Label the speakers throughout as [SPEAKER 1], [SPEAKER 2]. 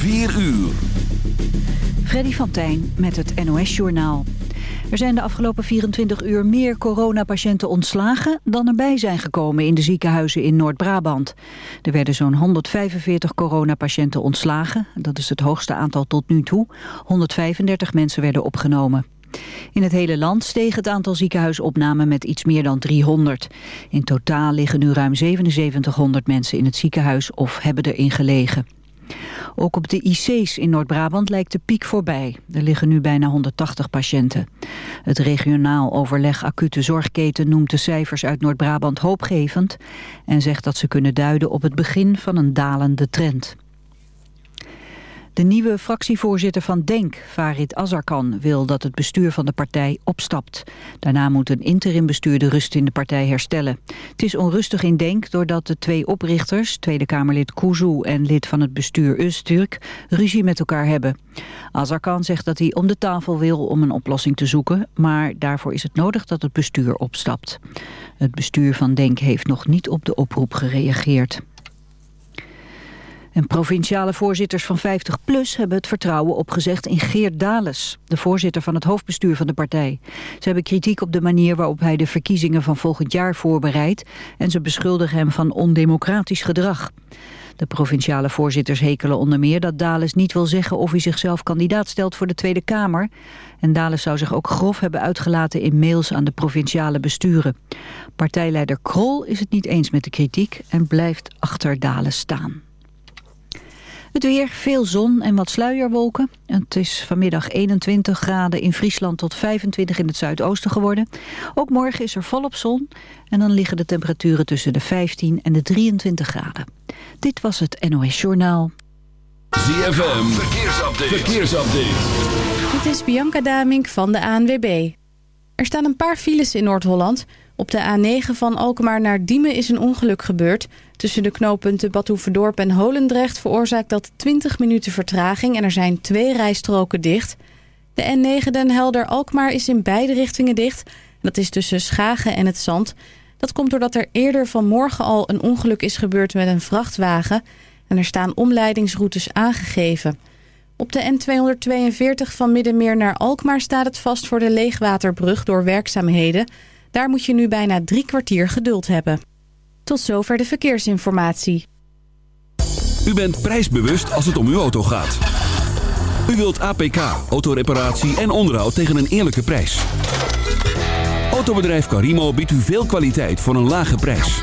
[SPEAKER 1] 4 uur.
[SPEAKER 2] Freddy van Tijn met het NOS-journaal. Er zijn de afgelopen 24 uur meer coronapatiënten ontslagen... dan erbij zijn gekomen in de ziekenhuizen in Noord-Brabant. Er werden zo'n 145 coronapatiënten ontslagen. Dat is het hoogste aantal tot nu toe. 135 mensen werden opgenomen. In het hele land steeg het aantal ziekenhuisopnamen met iets meer dan 300. In totaal liggen nu ruim 7700 mensen in het ziekenhuis of hebben erin gelegen. Ook op de IC's in Noord-Brabant lijkt de piek voorbij. Er liggen nu bijna 180 patiënten. Het regionaal overleg acute zorgketen noemt de cijfers uit Noord-Brabant hoopgevend... en zegt dat ze kunnen duiden op het begin van een dalende trend. De nieuwe fractievoorzitter van DENK, Farid Azarkan, wil dat het bestuur van de partij opstapt. Daarna moet een interimbestuur de rust in de partij herstellen. Het is onrustig in DENK doordat de twee oprichters, Tweede Kamerlid Kuzu en lid van het bestuur Öztürk, ruzie met elkaar hebben. Azarkan zegt dat hij om de tafel wil om een oplossing te zoeken, maar daarvoor is het nodig dat het bestuur opstapt. Het bestuur van DENK heeft nog niet op de oproep gereageerd. En provinciale voorzitters van 50PLUS hebben het vertrouwen opgezegd in Geert Dales, de voorzitter van het hoofdbestuur van de partij. Ze hebben kritiek op de manier waarop hij de verkiezingen van volgend jaar voorbereidt en ze beschuldigen hem van ondemocratisch gedrag. De provinciale voorzitters hekelen onder meer dat Dales niet wil zeggen of hij zichzelf kandidaat stelt voor de Tweede Kamer. En Dales zou zich ook grof hebben uitgelaten in mails aan de provinciale besturen. Partijleider Krol is het niet eens met de kritiek en blijft achter Dales staan. Het weer, veel zon en wat sluierwolken. Het is vanmiddag 21 graden in Friesland tot 25 in het zuidoosten geworden. Ook morgen is er volop zon en dan liggen de temperaturen tussen de 15 en de 23 graden. Dit was het NOS Journaal.
[SPEAKER 1] ZFM, verkeersupdate. verkeersupdate.
[SPEAKER 3] Dit is Bianca Damink van de ANWB. Er staan een paar files in Noord-Holland... Op de A9 van Alkmaar naar Diemen is een ongeluk gebeurd. Tussen de knooppunten Badhoevedorp en Holendrecht veroorzaakt dat 20 minuten vertraging en er zijn twee rijstroken dicht. De N9 Den Helder-Alkmaar is in beide richtingen dicht. Dat is tussen Schagen en het Zand. Dat komt doordat er eerder vanmorgen al een ongeluk is gebeurd met een vrachtwagen. En er staan omleidingsroutes aangegeven. Op de N242 van Middenmeer naar Alkmaar staat het vast voor de leegwaterbrug door werkzaamheden... Daar moet je nu bijna drie kwartier geduld hebben. Tot zover de verkeersinformatie.
[SPEAKER 1] U bent prijsbewust als het om uw auto gaat. U wilt APK, autoreparatie en onderhoud tegen een eerlijke prijs. Autobedrijf Carimo biedt u veel kwaliteit voor een lage prijs.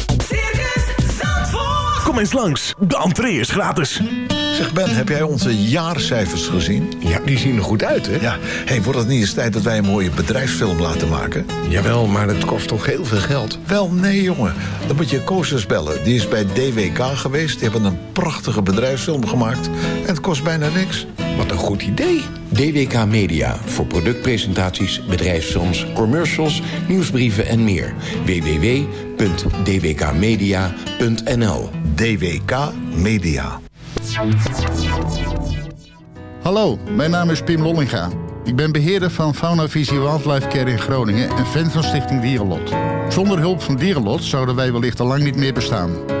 [SPEAKER 4] Kom eens langs, de entree is gratis.
[SPEAKER 5] Zeg Ben, heb jij onze jaarcijfers gezien?
[SPEAKER 6] Ja, die zien er goed uit, hè?
[SPEAKER 5] Ja, hey, wordt het niet eens tijd dat wij een mooie bedrijfsfilm laten maken?
[SPEAKER 6] Jawel, maar het kost toch heel veel geld?
[SPEAKER 5] Wel, nee jongen. Dan moet je Koosjes bellen. Die is bij DWK geweest. Die hebben een prachtige bedrijfsfilm gemaakt. En het kost bijna niks.
[SPEAKER 6] Wat een goed idee. DWK Media voor productpresentaties, bedrijfsfilms, commercials, nieuwsbrieven en meer. www.dwkmedia.nl
[SPEAKER 5] DWK Media.
[SPEAKER 7] Hallo, mijn naam is Pim Lollinga. Ik ben beheerder van Fauna Visie Wildlife Care in Groningen en fan van Stichting Dierenlot. Zonder hulp van Dierenlot zouden wij wellicht al lang niet meer bestaan.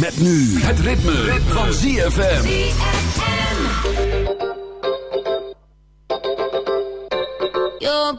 [SPEAKER 1] Met nu het ritme, van ZFM.
[SPEAKER 8] You're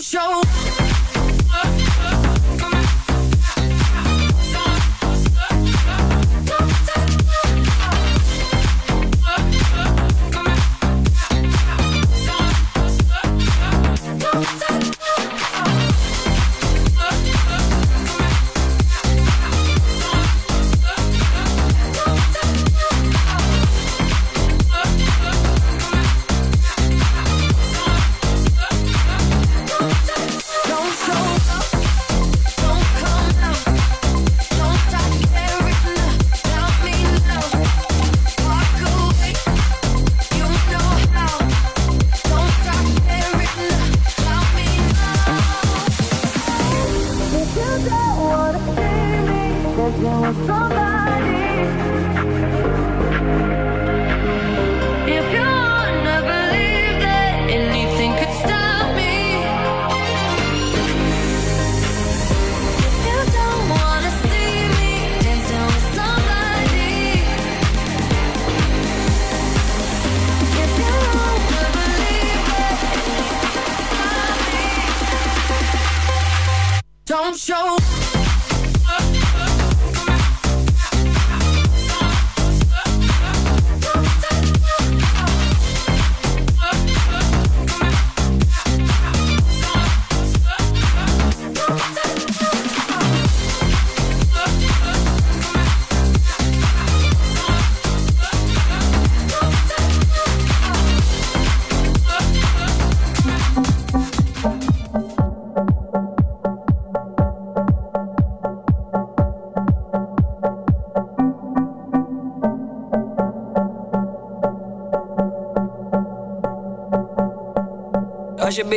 [SPEAKER 9] Show.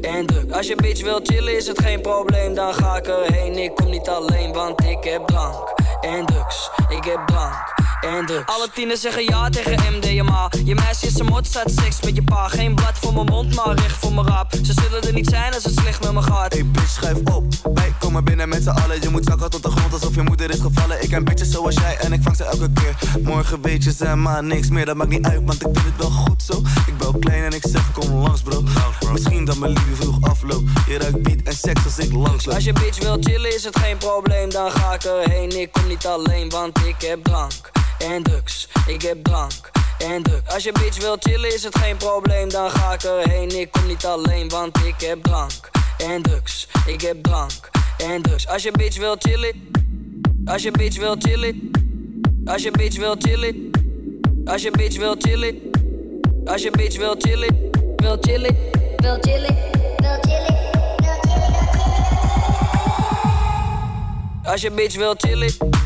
[SPEAKER 10] en. Als je bitch wil chillen, is het geen probleem, dan ga ik erheen. Ik kom niet alleen, want ik heb drank en drugs. Ik heb drank en drugs. Alle tieners zeggen ja tegen MDMA. Je meisje is een mot, staat seks met je pa. Geen blad voor mijn mond, maar recht voor mijn rap. Ze zullen er niet zijn als het slecht met me gaat.
[SPEAKER 11] Hey bitch, schuif op. Wij komen binnen met z'n allen. Je moet zakken tot de grond alsof je moeder is gevallen. Ik ken bitches zoals jij en ik vang ze elke keer. Morgen weet je ze maar niks meer. Dat maakt niet uit, want ik vind het wel goed zo. Ik bel klein en ik zeg kom langs bro. Misschien dat mijn liefde vroeg afloopt. Je ruikt beat en seks als ik langsloop.
[SPEAKER 10] Als je bitch wil chillen is het geen probleem, dan ga ik erheen. Ik kom niet alleen, want ik heb drank en drugs. Ik heb drank en drugs. Als je bitch wil chillen is het geen probleem, dan ga ik erheen. Ik kom niet alleen, want ik heb drank en drugs. Ik heb drank en drugs. Als je bitch wil chillen, als je bitch wil chillen, als je bitch wil chillen, als je bitch wil chillen, als je bitch wil chillen, wil chillen, wil chillen, wil chillen. Als je bitch wil chillen.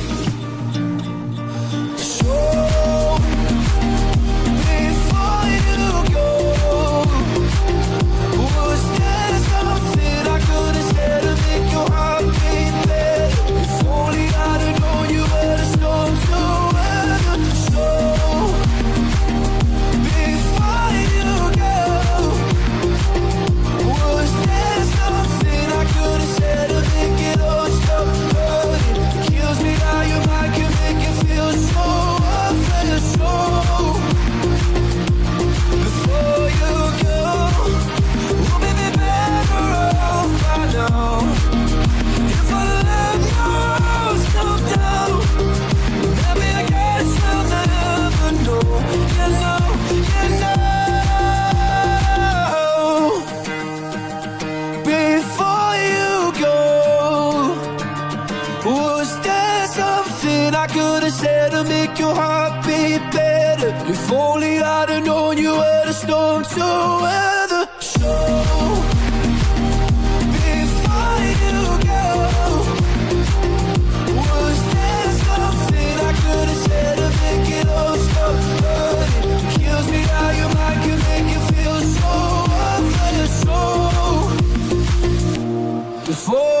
[SPEAKER 12] before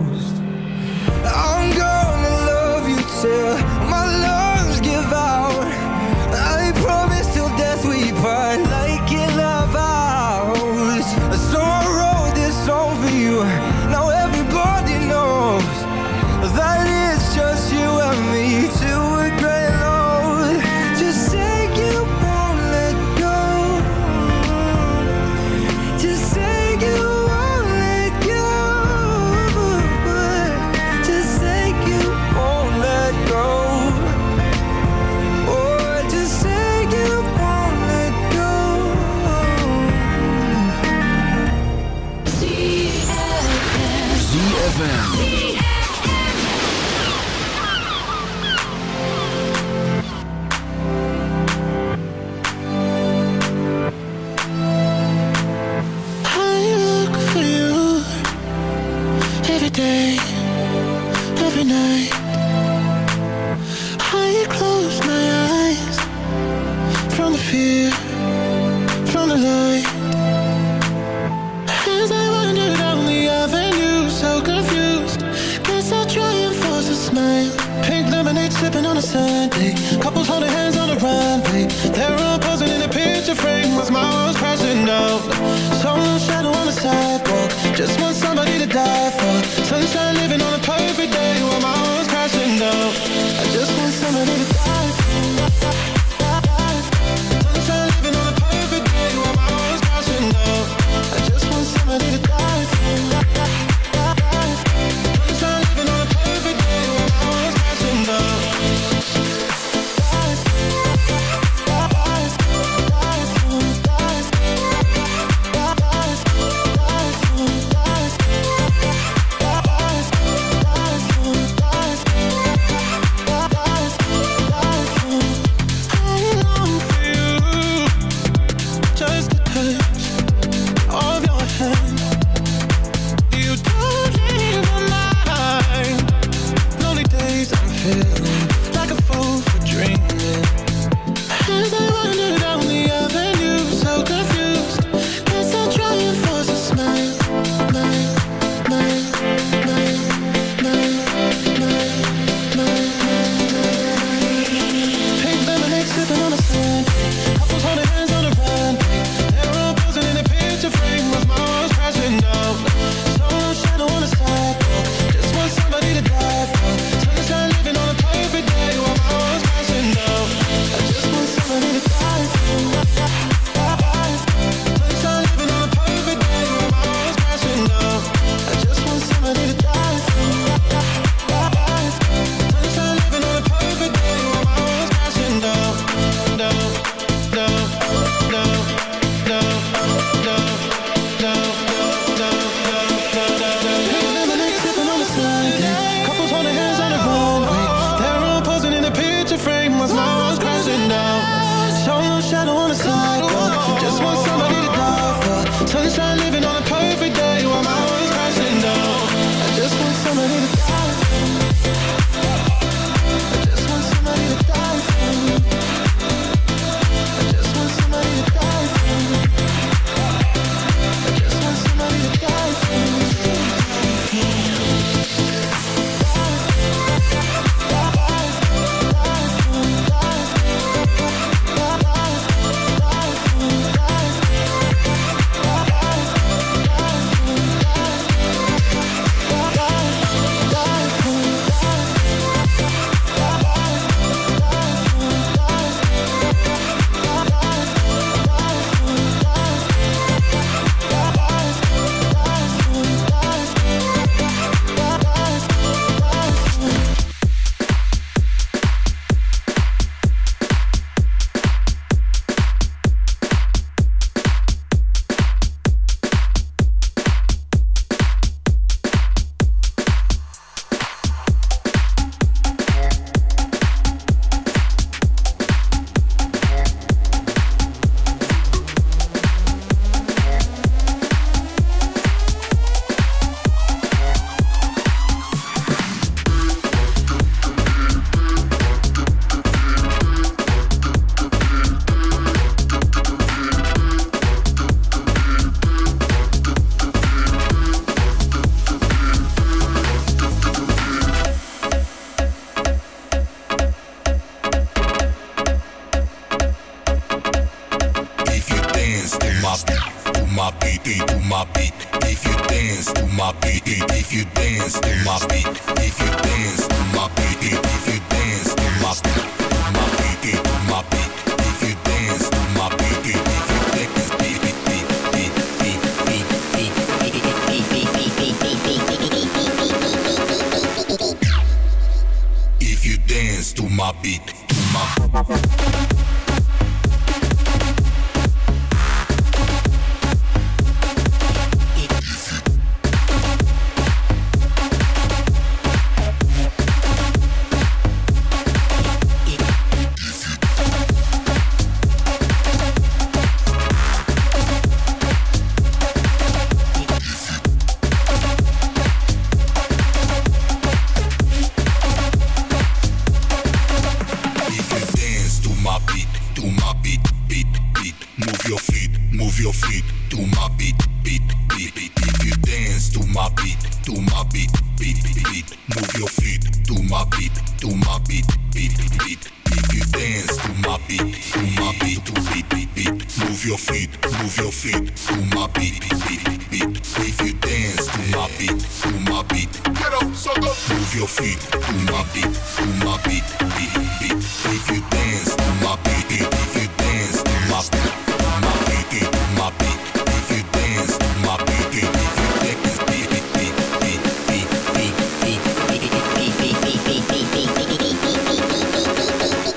[SPEAKER 13] Move your feet to my beat, to my beat, beat, beat. If you dance to my beat, if you dance to my beat, my beat, my beat. If you dance to my beat, if you take beat, beat, beat, beat, beat, beat, beat, beat, beat, beat, beat, beat, beat,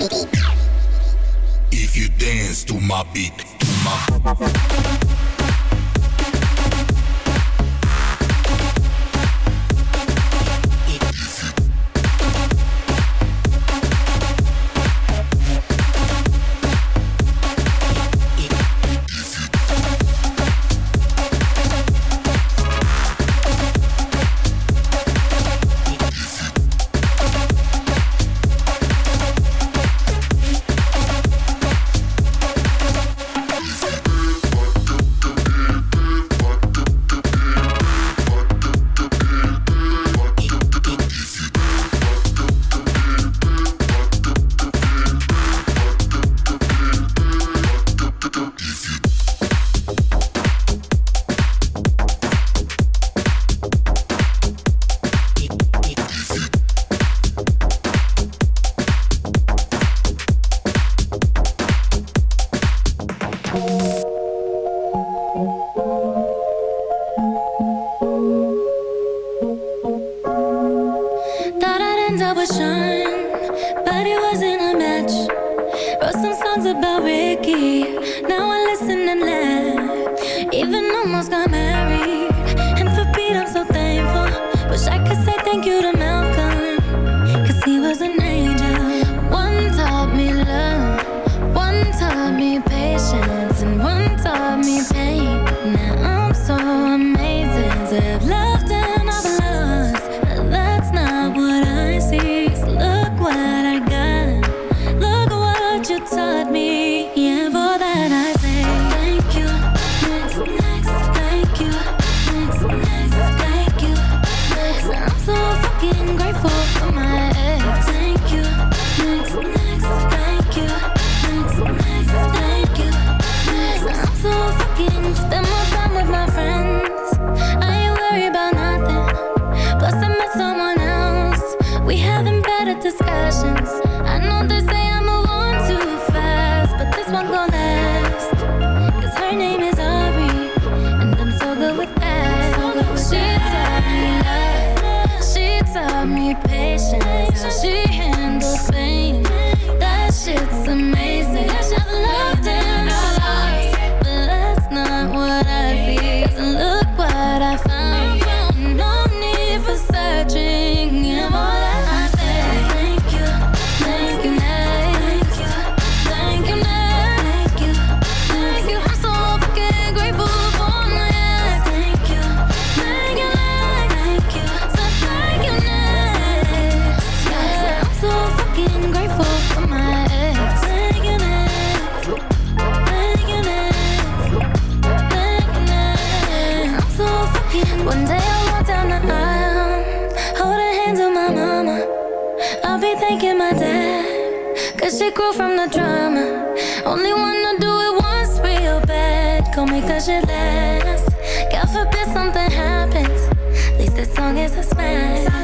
[SPEAKER 13] beat, If you dance to my beat, to my
[SPEAKER 9] beat. time.